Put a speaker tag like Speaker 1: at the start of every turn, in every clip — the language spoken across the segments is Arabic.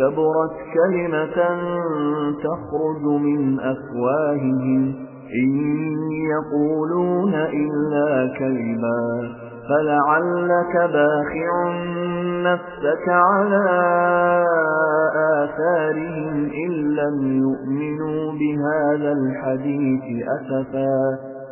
Speaker 1: كبرت كلمة تخرج من أفواههم إن يقولون إلا كلما فلعلك باخع نفسك على آثارهم إن لم يؤمنوا بهذا الحديث أسفا.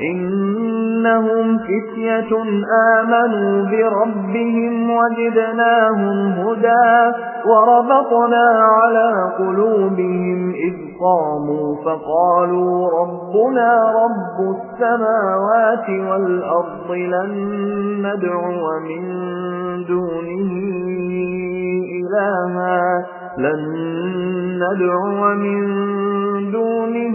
Speaker 1: إنهم فتية آمنوا بربهم وجدناهم هدى وربطنا على قلوبهم إذ قاموا فقالوا ربنا رب السماوات والأرض لن ندعو من دونه إلها لن ندعو من دونه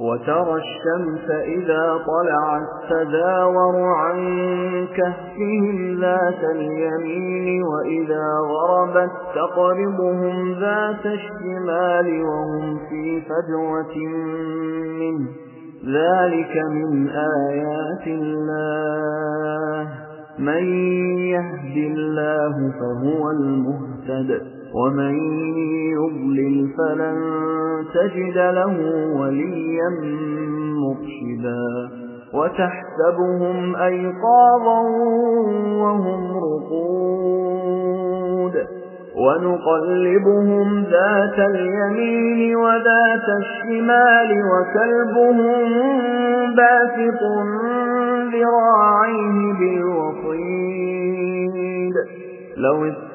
Speaker 1: وترى الشمس إذا طلعت تداور عن كهفهم ذات اليمين وإذا غربت تقرضهم ذات الشمال وهم في فجوة منه. ذلك من آيات الله. من يهد الله فهو المهتد. ومن يضلل فلن تجد له وليا مرشدا وتحسبهم أيقاظا وهم رقود ونقلبهم ذات اليمين وذات الشمال وكلبهم باسط ذراعيه بالوصيد لو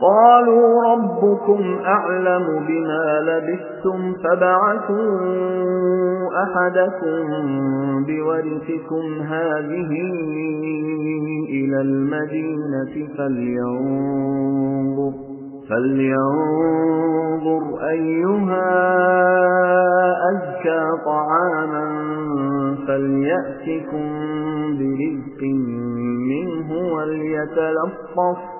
Speaker 1: قالوا ربكم أعلم بما لبثتم فبعثوا أحدكم بورثكم هذه إلى المدينة فلينظر فلينظر أيها أزكى طعاما فليأتكم برزق منه وليتلطف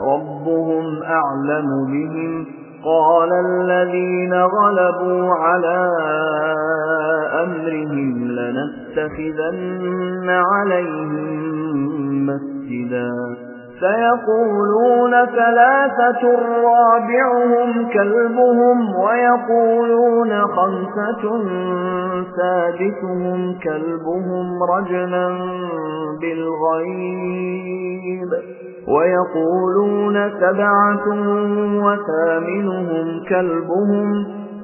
Speaker 1: ربهم أعلم بهم. قال الذين غلبوا على أمرهم لنتخذن عليهم مسجدا. فيقولون ثلاثة رابعهم كلبهم ويقولون خمسة سادسهم كلبهم رجلا بالغيب ويقولون سبعة وثامنهم كلبهم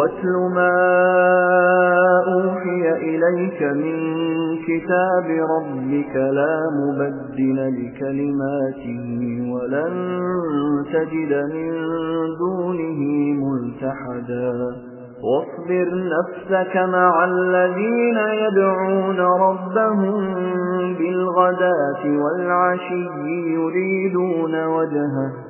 Speaker 1: واتل ما أوحي إليك من كتاب ربك لا مبدل لكلماته ولن تجد من دونه ملتحدا. واصبر نفسك مع الذين يدعون ربهم بالغداة والعشي يريدون وجهه.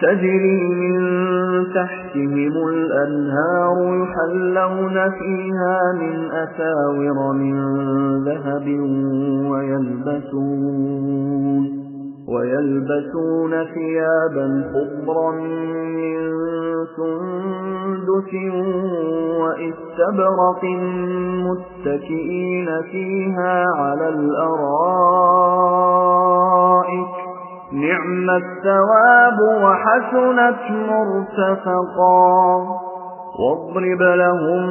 Speaker 1: تجري من تحتهم الأنهار يحلون فيها من أساور من ذهب ويلبسون ويلبسون ثيابا خضرا من سندس وإستبرق متكئين فيها على الأرائك نعم الثواب وحسنت مرتفقا. واضرب لهم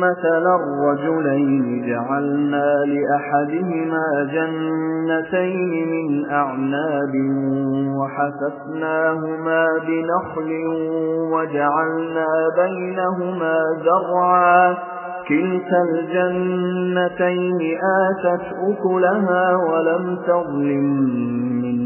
Speaker 1: مثل الرجلين جعلنا لأحدهما جنتين من أعناب وحففناهما بنخل وجعلنا بينهما زرعا. كلتا الجنتين آتت أكلها ولم تظلم منه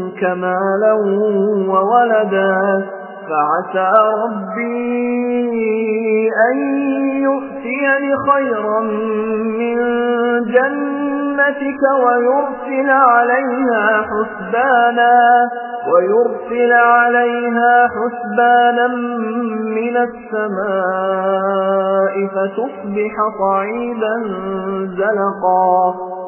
Speaker 1: مالا وولدا فعسى ربي أن يؤتيني خيرا من جنتك ويرسل عليها حسبانا ويرسل عليها حسبانا من السماء فتصبح صعيدا زلقا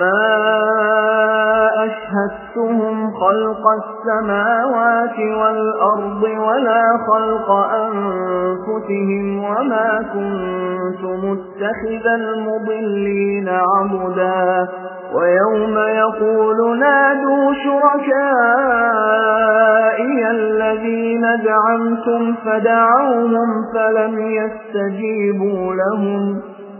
Speaker 1: ما أشهدتهم خلق السماوات والأرض ولا خلق أنفسهم وما كنت متخذ المضلين عمدا ويوم يقول نادوا شركائي الذين دعمتم فدعوهم فلم يستجيبوا لهم.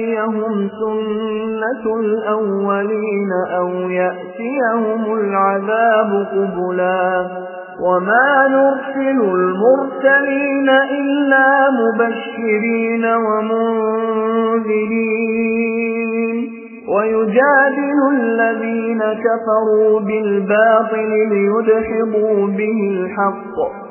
Speaker 1: تأتيهم سنة الأولين أو يأتيهم العذاب قبلا وما نرسل المرسلين إلا مبشرين ومنذرين ويجادل الذين كفروا بالباطل ليدحضوا به الحق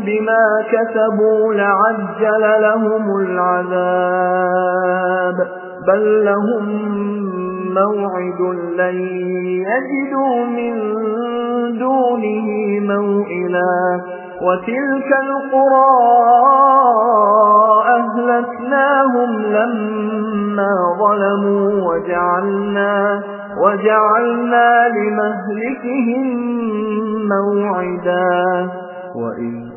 Speaker 1: بما كسبوا لعجل لهم العذاب. بل لهم موعد لن يجدوا من دونه موئلا. وتلك القرى أهلكناهم لما ظلموا وجعلنا, وجعلنا لمهلكهم موعدا. وإذ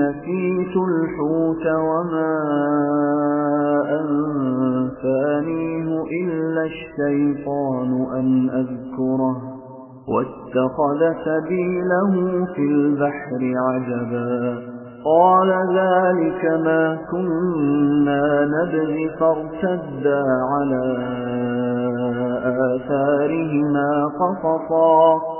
Speaker 1: نسيت الحوت وما أنفانيه إلا الشيطان أن أذكره واتخذ سبيله في البحر عجبا. قال ذلك ما كنا نبغي فارتدا على آثارهما قصصا.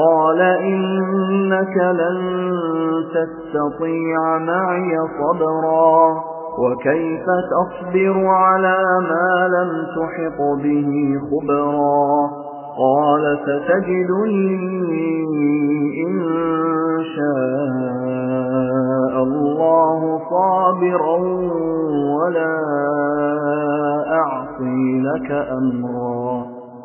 Speaker 1: قال إنك لن تستطيع معي صبرا وكيف تصبر على ما لم تحط به خبرا قال ستجدني إن شاء الله صابرا ولا أعصي لك أمرا.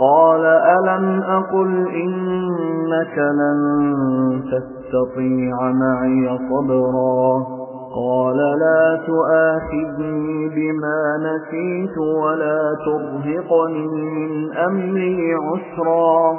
Speaker 1: قال ألم أقل إنك لن تستطيع معي صبرا قال لا تؤاخذني بما نسيت ولا ترهقني من أمري عسرا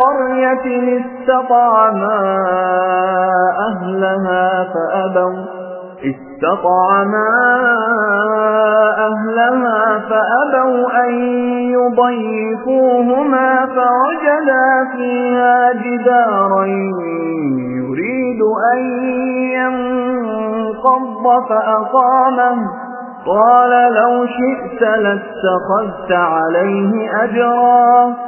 Speaker 1: قرية استطعما أهلها فأبوا. استطعما أهلها فأبوا أن يضيفوهما فوجدا فيها جدارا. يريد أن ينقض فأقامه. قال لو شئت لاتخذت عليه أجرا.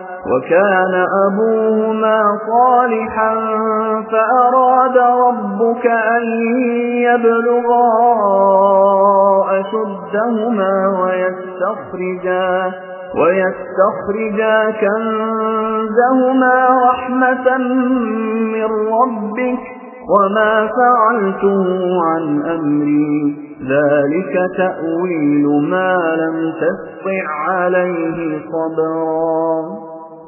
Speaker 1: وكان أبوهما صالحا فأراد ربك أن يبلغا أشدهما ويستخرجا ويستخرجا كنزهما رحمة من ربك وما فعلته عن أمري. ذلك تأويل ما لم تسطع عليه صبرا.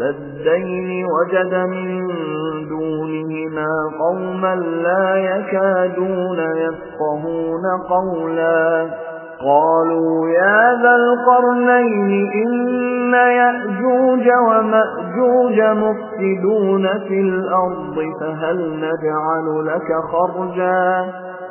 Speaker 1: السدين وجد من دونهما قوما لا يكادون يفقهون قولا. قالوا يا ذا القرنين إن يأجوج ومأجوج مفسدون في الأرض فهل نجعل لك خرجا؟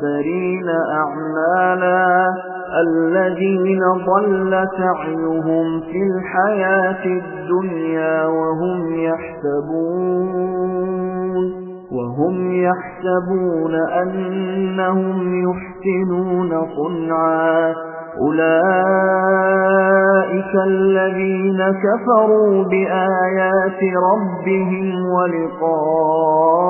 Speaker 1: بالأخسرين أعمالا الذين ضل سعيهم في الحياة الدنيا وهم يحسبون وهم يحسبون أنهم يحسنون صنعا أولئك الذين كفروا بآيات ربهم ولقائه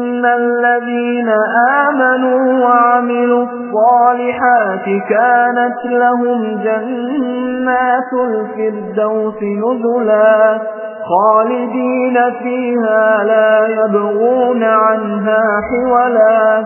Speaker 1: إن الذين آمنوا وعملوا الصالحات كانت لهم جنات الفردوس نزلا خالدين فيها لا يبغون عنها حولا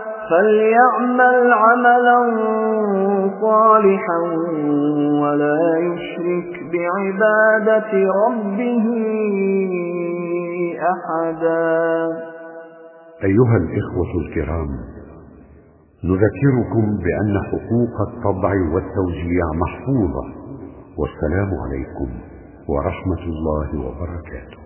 Speaker 1: فليعمل عملا صالحا ولا يشرك بعبادة ربه أحدا.
Speaker 2: أيها الإخوة الكرام نذكركم بأن حقوق الطبع والتوزيع محفوظة والسلام عليكم ورحمة الله وبركاته.